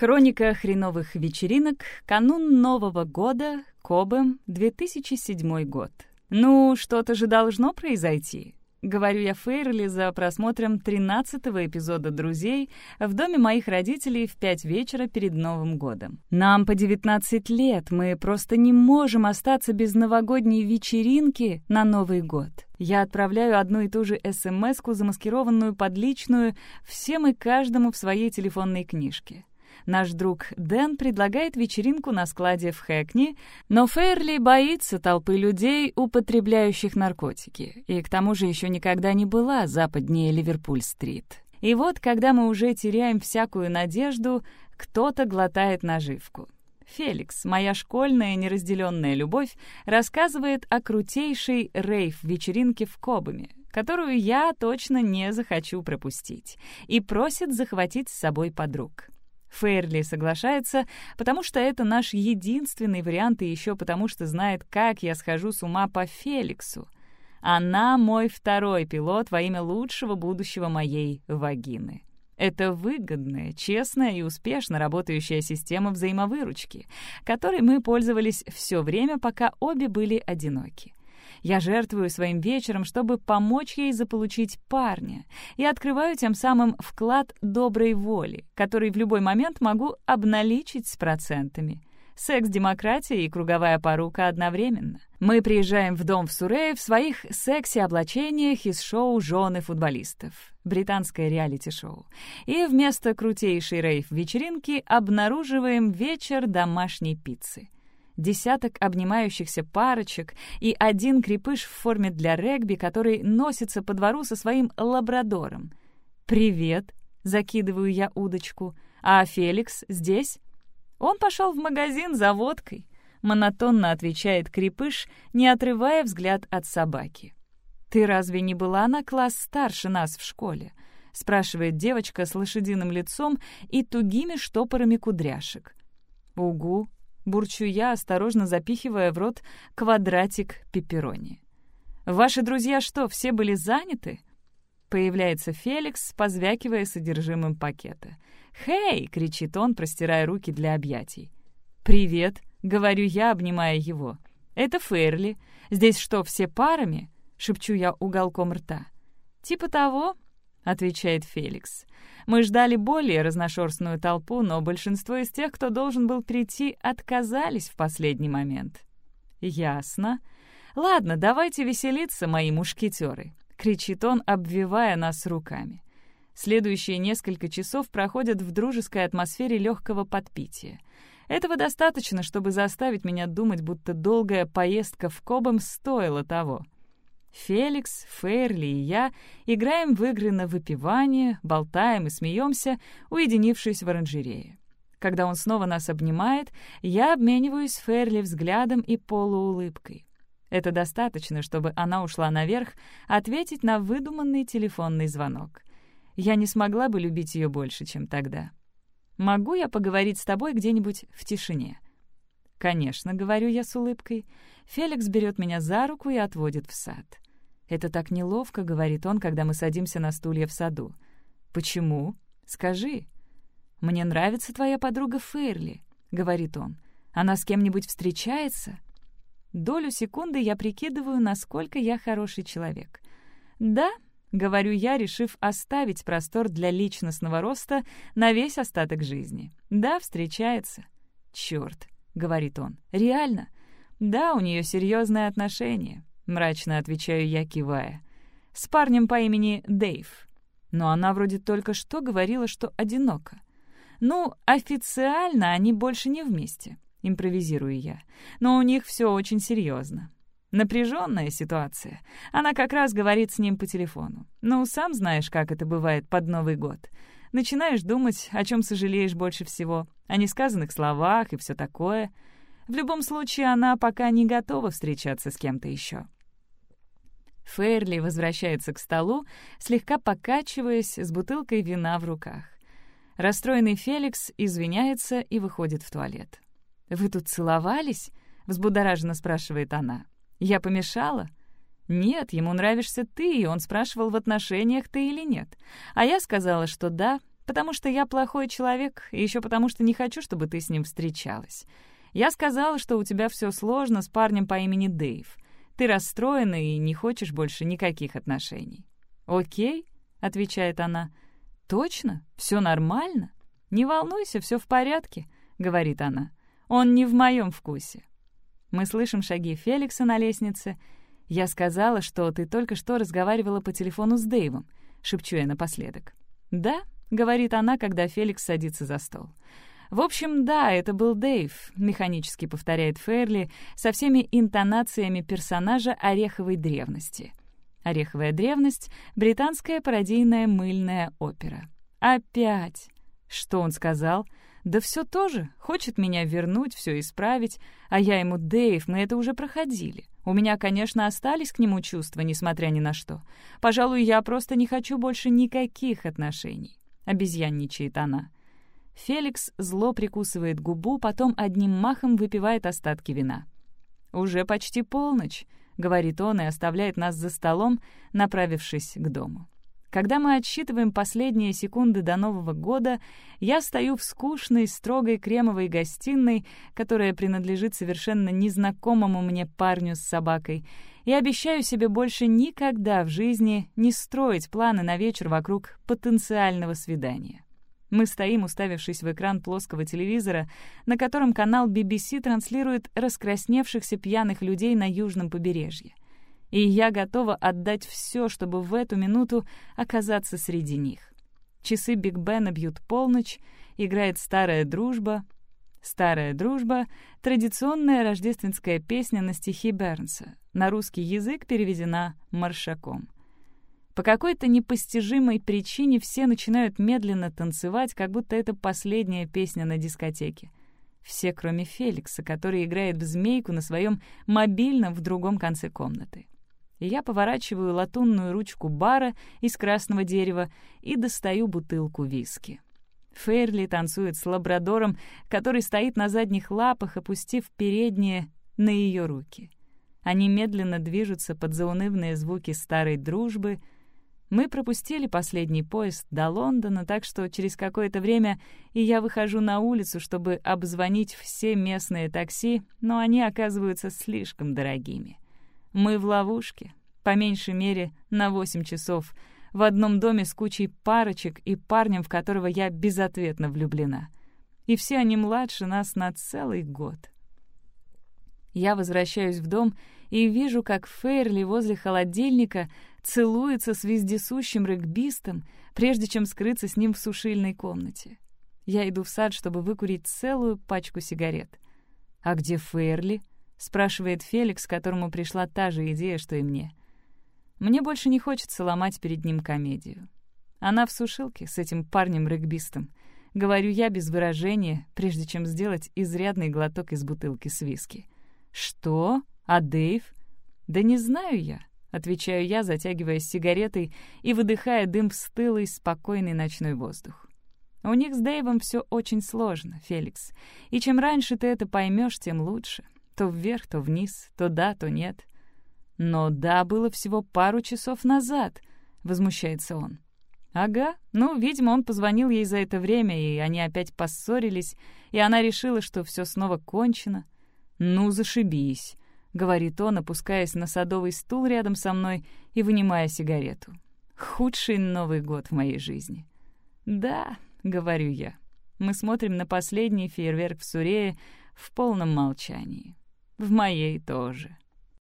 Хроника хреновых вечеринок, канун Нового года, Кобе, 2007 год. Ну, что-то же должно произойти. Говорю я Фейрли за просмотром 13-го эпизода «Друзей» в доме моих родителей в 5 вечера перед Новым годом. Нам по 19 лет, мы просто не можем остаться без новогодней вечеринки на Новый год. Я отправляю одну и ту же смс замаскированную под личную, всем и каждому в своей телефонной книжке. Наш друг Дэн предлагает вечеринку на складе в Хэкни, но Фейрли боится толпы людей, употребляющих наркотики, и к тому же еще никогда не была западнее Ливерпуль-стрит. И вот, когда мы уже теряем всякую надежду, кто-то глотает наживку. Феликс, моя школьная неразделенная любовь, рассказывает о крутейшей рейв-вечеринке в Кобаме, которую я точно не захочу пропустить, и просит захватить с собой подруг. Фейрли соглашается, потому что это наш единственный вариант, и еще потому что знает, как я схожу с ума по Феликсу. Она мой второй пилот во имя лучшего будущего моей вагины. Это выгодная, честная и успешно работающая система взаимовыручки, которой мы пользовались все время, пока обе были одиноки. Я жертвую своим вечером, чтобы помочь ей заполучить парня, и открываю тем самым вклад доброй воли, который в любой момент могу обналичить с процентами. Секс-демократия и круговая порука одновременно. Мы приезжаем в дом в Сурее в своих секси-облачениях из шоу «Жены футболистов» британское реалити-шоу. И вместо крутейшей рейв-вечеринки обнаруживаем вечер домашней пиццы десяток обнимающихся парочек и один крепыш в форме для регби, который носится по двору со своим лабрадором. «Привет», — закидываю я удочку. «А Феликс здесь?» «Он пошел в магазин за водкой», — монотонно отвечает крепыш, не отрывая взгляд от собаки. «Ты разве не была на класс старше нас в школе?» — спрашивает девочка с лошадиным лицом и тугими штопорами кудряшек. «Угу», бурчу я, осторожно запихивая в рот квадратик пепперони. «Ваши друзья что, все были заняты?» Появляется Феликс, позвякивая содержимым пакета. «Хей!» — кричит он, простирая руки для объятий. «Привет!» — говорю я, обнимая его. «Это Ферли. Здесь что, все парами?» — шепчу я уголком рта. «Типа того», — отвечает Феликс. Мы ждали более разношерстную толпу, но большинство из тех, кто должен был прийти, отказались в последний момент. «Ясно. Ладно, давайте веселиться, мои мушкетеры», — кричит он, обвивая нас руками. Следующие несколько часов проходят в дружеской атмосфере легкого подпития. Этого достаточно, чтобы заставить меня думать, будто долгая поездка в Кобом стоила того — Феликс, Фейрли и я играем в игры на выпивание, болтаем и смеемся, уединившись в оранжерее. Когда он снова нас обнимает, я обмениваюсь с Ферли взглядом и полуулыбкой. Это достаточно, чтобы она ушла наверх ответить на выдуманный телефонный звонок. Я не смогла бы любить ее больше, чем тогда. «Могу я поговорить с тобой где-нибудь в тишине?» «Конечно», — говорю я с улыбкой. Феликс берет меня за руку и отводит в сад. «Это так неловко», — говорит он, когда мы садимся на стулья в саду. «Почему? Скажи». «Мне нравится твоя подруга Фейрли», — говорит он. «Она с кем-нибудь встречается?» Долю секунды я прикидываю, насколько я хороший человек. «Да», — говорю я, решив оставить простор для личностного роста на весь остаток жизни. «Да, встречается». «Чёрт», — говорит он. «Реально?» «Да, у нее серьезные отношения», — мрачно отвечаю я, кивая. «С парнем по имени Дэйв. Но она вроде только что говорила, что одинока. Ну, официально они больше не вместе», — импровизирую я. «Но у них все очень серьезно. Напряженная ситуация. Она как раз говорит с ним по телефону. Ну, сам знаешь, как это бывает под Новый год. Начинаешь думать, о чем сожалеешь больше всего, о несказанных словах и все такое. В любом случае, она пока не готова встречаться с кем-то еще. Фейрли возвращается к столу, слегка покачиваясь с бутылкой вина в руках. Расстроенный Феликс извиняется и выходит в туалет. «Вы тут целовались?» — взбудораженно спрашивает она. «Я помешала?» «Нет, ему нравишься ты, и он спрашивал, в отношениях ты или нет. А я сказала, что да, Потому что я плохой человек, и еще потому что не хочу, чтобы ты с ним встречалась. Я сказала, что у тебя все сложно с парнем по имени Дэйв. Ты расстроена и не хочешь больше никаких отношений. «Окей», — отвечает она. «Точно? Все нормально? Не волнуйся, все в порядке», — говорит она. «Он не в моем вкусе». Мы слышим шаги Феликса на лестнице. «Я сказала, что ты только что разговаривала по телефону с Дэйвом», — шепчу я напоследок. «Да», — говорит она, когда Феликс садится за стол. «В общем, да, это был Дэйв», — механически повторяет Ферли со всеми интонациями персонажа ореховой древности. Ореховая древность — британская пародийная мыльная опера. Опять! Что он сказал? Да все тоже. Хочет меня вернуть, все исправить. А я ему, Дэйв, мы это уже проходили. У меня, конечно, остались к нему чувства, несмотря ни на что. Пожалуй, я просто не хочу больше никаких отношений. Обезьянничает она. Феликс зло прикусывает губу, потом одним махом выпивает остатки вина. «Уже почти полночь», — говорит он и оставляет нас за столом, направившись к дому. Когда мы отсчитываем последние секунды до Нового года, я стою в скучной, строгой кремовой гостиной, которая принадлежит совершенно незнакомому мне парню с собакой, и обещаю себе больше никогда в жизни не строить планы на вечер вокруг потенциального свидания. Мы стоим, уставившись в экран плоского телевизора, на котором канал BBC транслирует раскрасневшихся пьяных людей на южном побережье и я готова отдать все, чтобы в эту минуту оказаться среди них. Часы Биг Бена бьют полночь, играет «Старая дружба». «Старая дружба» — традиционная рождественская песня на стихи Бернса, на русский язык переведена маршаком. По какой-то непостижимой причине все начинают медленно танцевать, как будто это последняя песня на дискотеке. Все, кроме Феликса, который играет в змейку на своем мобильном в другом конце комнаты и я поворачиваю латунную ручку бара из красного дерева и достаю бутылку виски. Фейрли танцует с лабрадором, который стоит на задних лапах, опустив передние на ее руки. Они медленно движутся под заунывные звуки старой дружбы. Мы пропустили последний поезд до Лондона, так что через какое-то время и я выхожу на улицу, чтобы обзвонить все местные такси, но они оказываются слишком дорогими. Мы в ловушке, по меньшей мере на 8 часов, в одном доме с кучей парочек и парнем, в которого я безответно влюблена. И все они младше нас на целый год. Я возвращаюсь в дом и вижу, как Фейрли возле холодильника целуется с вездесущим регбистом, прежде чем скрыться с ним в сушильной комнате. Я иду в сад, чтобы выкурить целую пачку сигарет. «А где Фейрли?» — спрашивает Феликс, которому пришла та же идея, что и мне. Мне больше не хочется ломать перед ним комедию. Она в сушилке с этим парнем-регбистом. Говорю я без выражения, прежде чем сделать изрядный глоток из бутылки с виски. «Что? А Дэйв?» «Да не знаю я», — отвечаю я, затягиваясь сигаретой и выдыхая дым в стылый, спокойный ночной воздух. «У них с Дэйвом все очень сложно, Феликс, и чем раньше ты это поймешь, тем лучше. То вверх, то вниз, то да, то нет. Но да, было всего пару часов назад, возмущается он. Ага, ну, видимо, он позвонил ей за это время, и они опять поссорились, и она решила, что все снова кончено. Ну, зашибись, говорит он, опускаясь на садовый стул рядом со мной и вынимая сигарету. Худший Новый год в моей жизни. Да, говорю я. Мы смотрим на последний фейерверк в Сурее в полном молчании. В моей тоже.